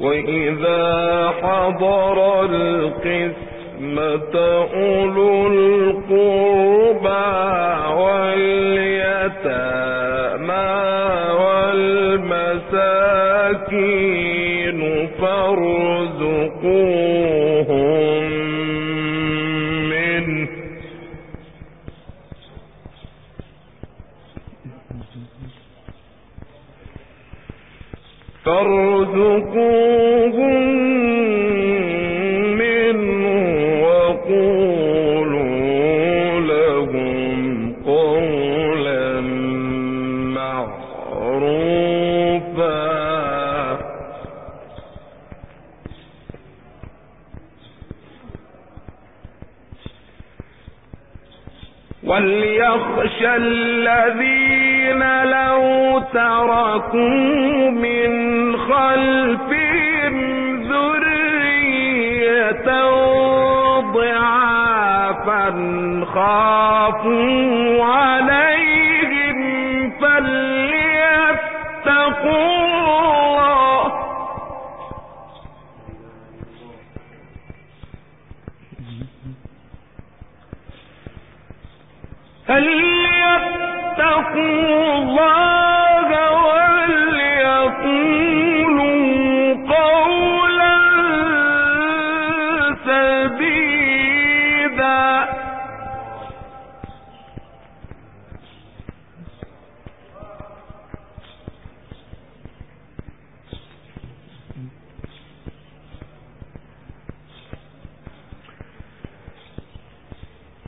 وإذا حضر القسمة أولو القربى واليتامى والمساكين فارزقوهم منه. يخشى الذين لو تركوا من خلفهم ذرية ضعافا خافوا عليهم فليتقوا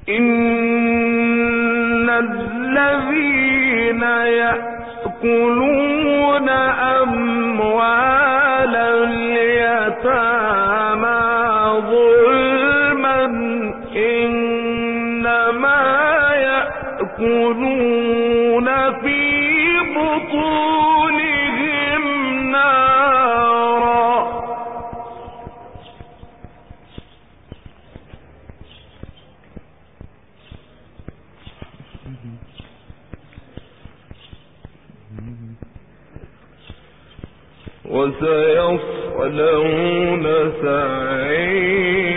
إن الذين يأكلون وسيصلون سعيرا.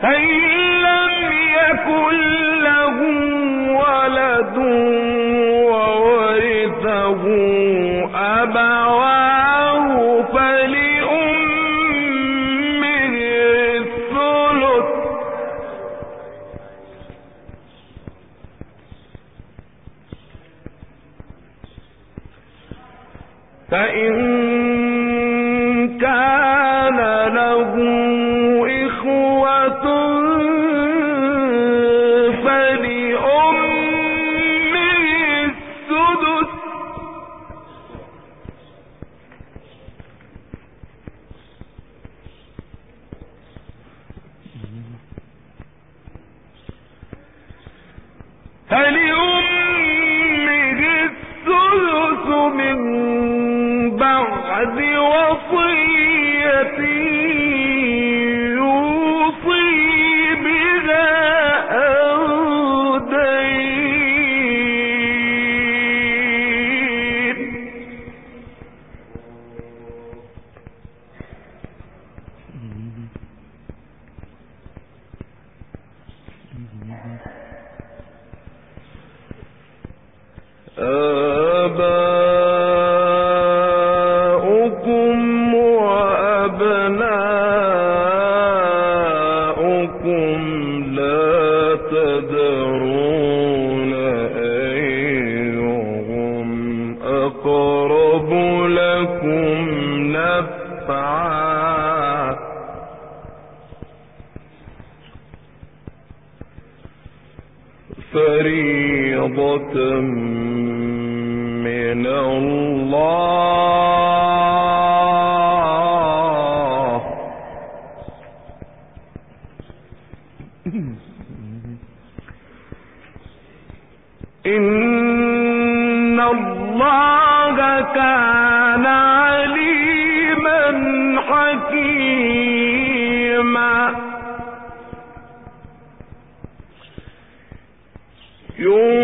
فإن لم يكن من الله إن الله كان عليما حكيما يوم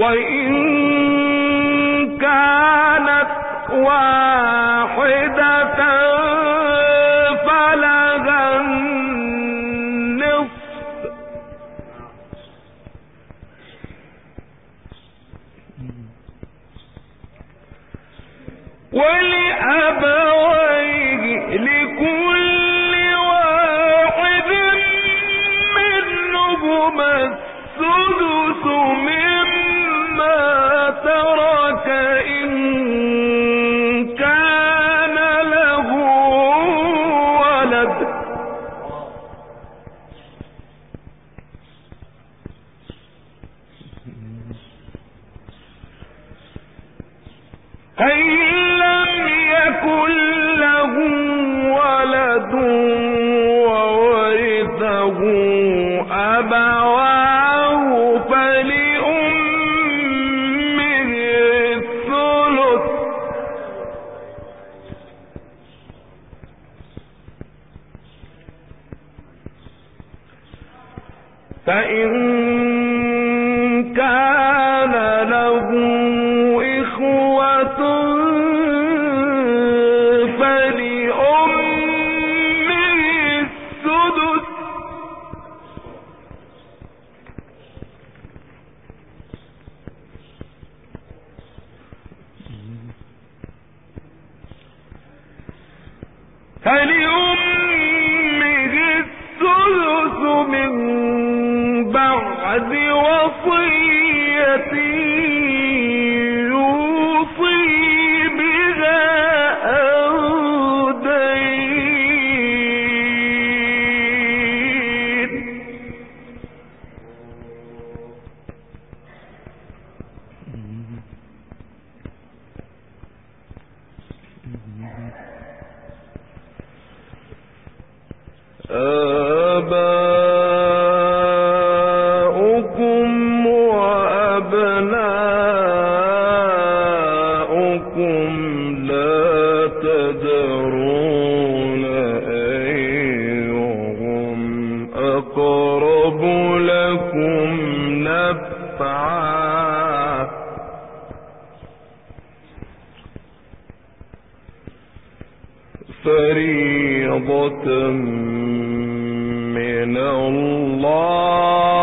وإن كانت واحدة البلاد فريضة من الله.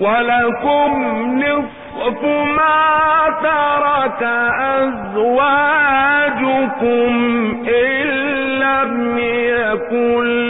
ولكم نصف ما ترك أزواجكم إن لم يكن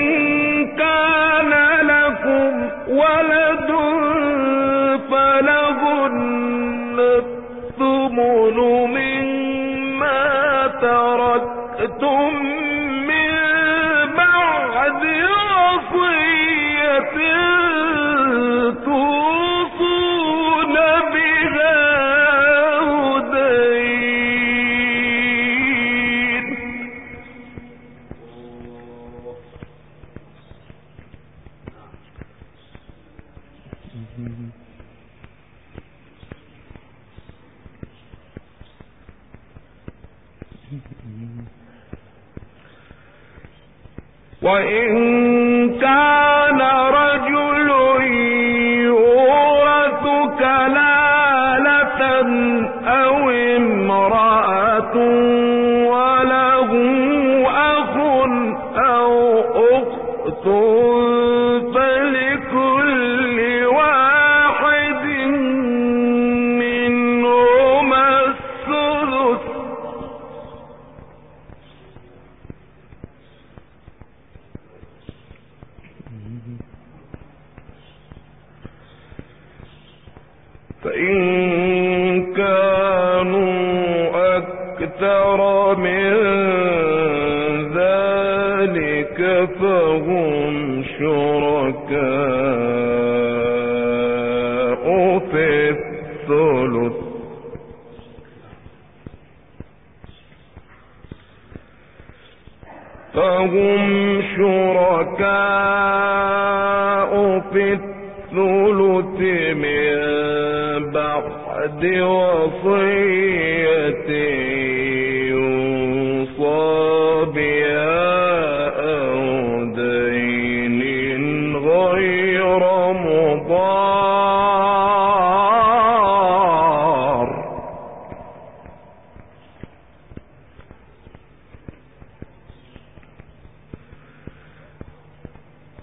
وإن فهم شركاء في الثلث من بعد وصية.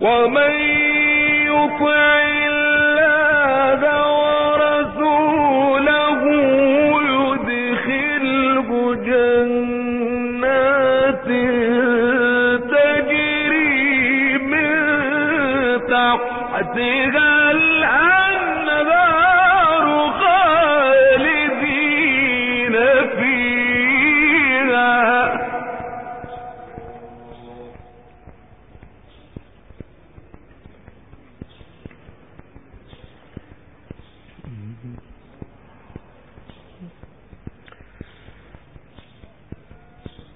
ومن يطع الله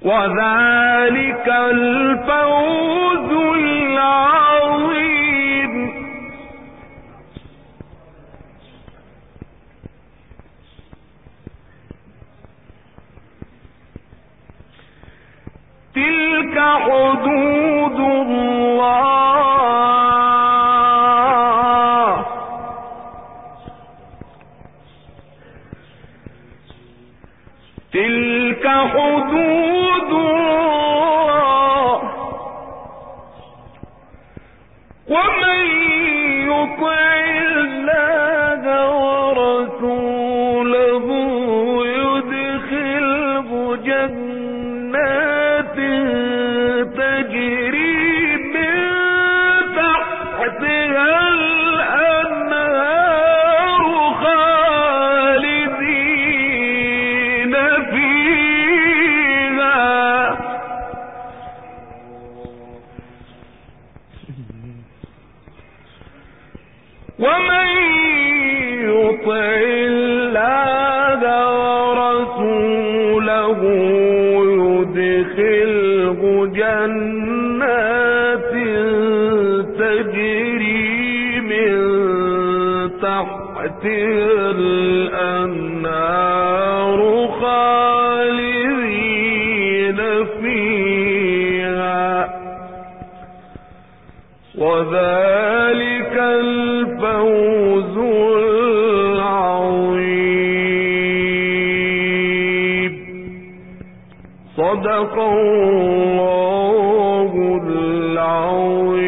وذلك الفوز العظيم. ومن صدق الله العظيم.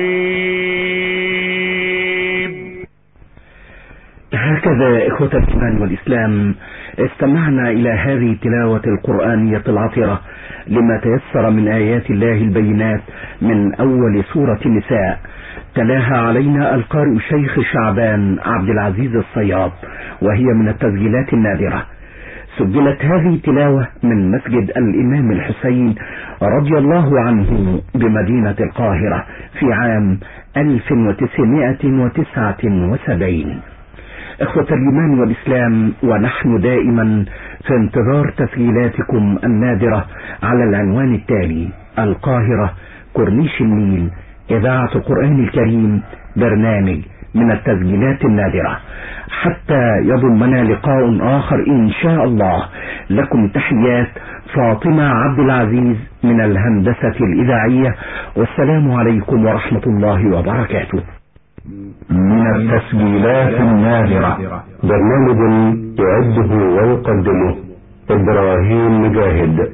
هكذا إخوة الإيمان والإسلام استمعنا إلى هذه التلاوة القرآنية العطرة لما تيسر من آيات الله البينات من أول سورة النساء. تلاها علينا القارئ الشيخ شعبان عبد العزيز الصياد وهي من التسجيلات النادرة. سجلت هذه التلاوة من مسجد الإمام الحسين رضي الله عنه بمدينة القاهرة في عام 1979 إخوة الإيمان والإسلام ونحن دائما في انتظار تسجيلاتكم النادرة على العنوان التالي القاهرة كورنيش النيل إذاعة القرآن الكريم برنامج من التسجيلات النادرة. حتى يضمنا لقاء آخر إن شاء الله. لكم تحيات فاطمة عبد العزيز من الهندسة الإذاعية. والسلام عليكم ورحمة الله وبركاته. من التسجيلات النادرة. برنامج يعده ويقدمه إبراهيم مجاهد.